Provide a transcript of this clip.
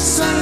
sun